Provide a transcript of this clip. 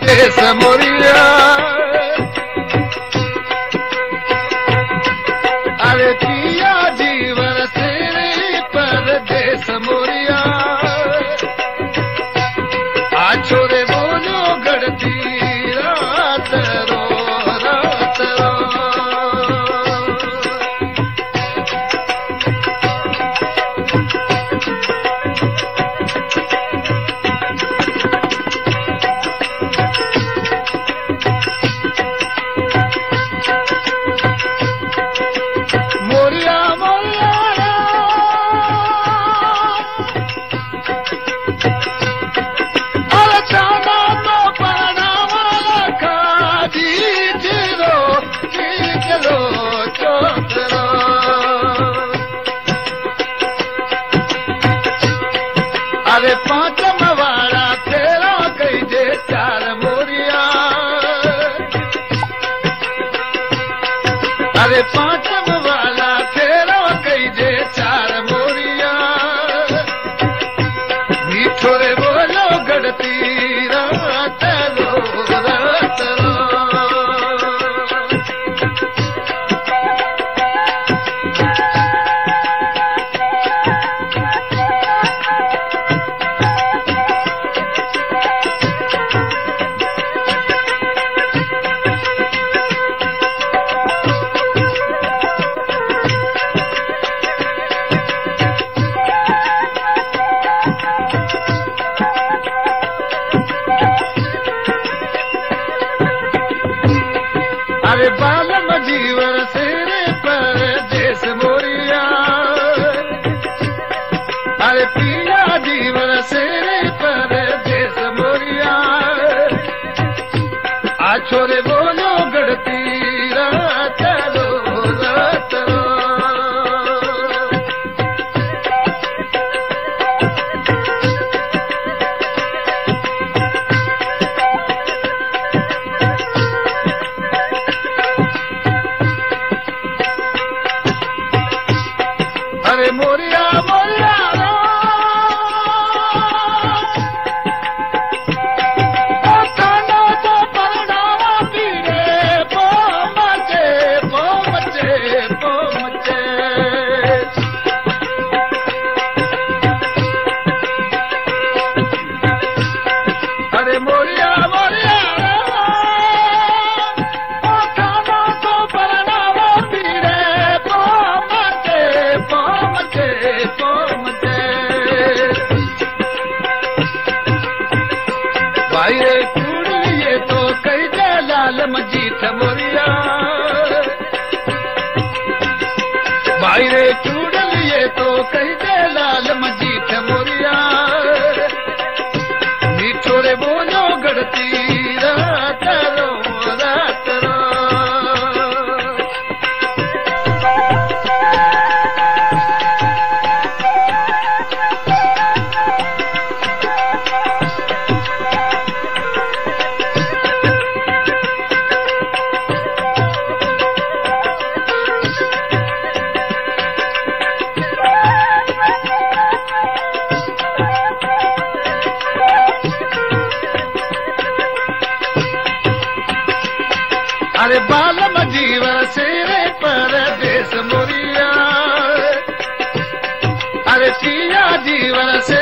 Esa moría अरे पांचव अरे बाल मजीवर जीवर पर जेस मोरिया। अरे पीला जीवर शेरे पर जेस मोरिया। आ चोरे दोनो गढ़तीला चलो। amore चमोलिया भाई चूड़ लिए तो कहीं दे अरे बालम जीवर सेरे पर देस मुरिया अरे कीअं से